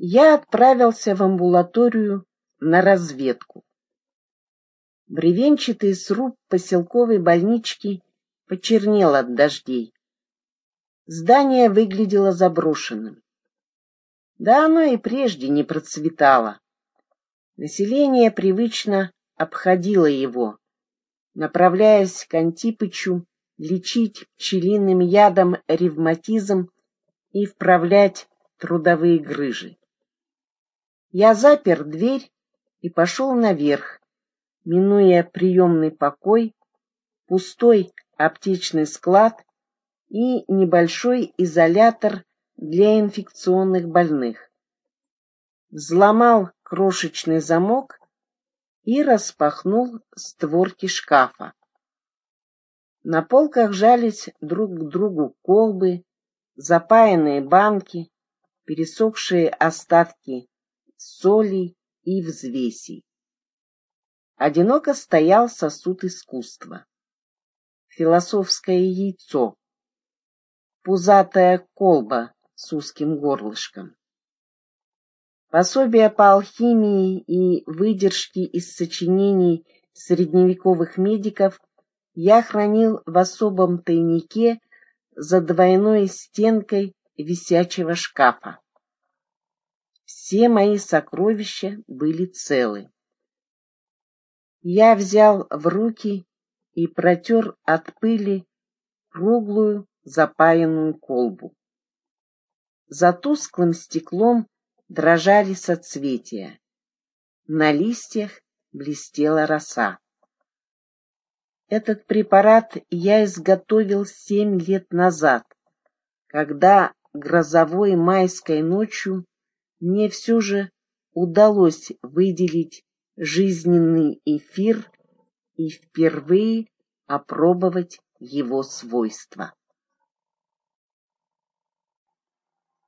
я отправился в амбулаторию на разведку. Бревенчатый сруб поселковой больнички почернел от дождей. Здание выглядело заброшенным. Да оно и прежде не процветало. Население привычно обходило его, направляясь к Антипычу лечить пчелиным ядом ревматизм и вправлять трудовые грыжи. Я запер дверь и пошел наверх, минуя приемный покой, пустой аптечный склад и небольшой изолятор для инфекционных больных. Взломал крошечный замок и распахнул створки шкафа. На полках жались друг к другу колбы, запаянные банки, пересохшие остатки соли и взвесей. Одиноко стоял сосуд искусства. Философское яйцо. Пузатая колба с узким горлышком. Пособия по алхимии и выдержки из сочинений средневековых медиков я хранил в особом тайнике за двойной стенкой висячего шкафа. Все мои сокровища были целы. Я взял в руки и протер от пыли круглую запаянную колбу. За тусклым стеклом дрожали соцветия. На листьях блестела роса. Этот препарат я изготовил семь лет назад, когда грозовой майской ночью мне все же удалось выделить жизненный эфир и впервые опробовать его свойства.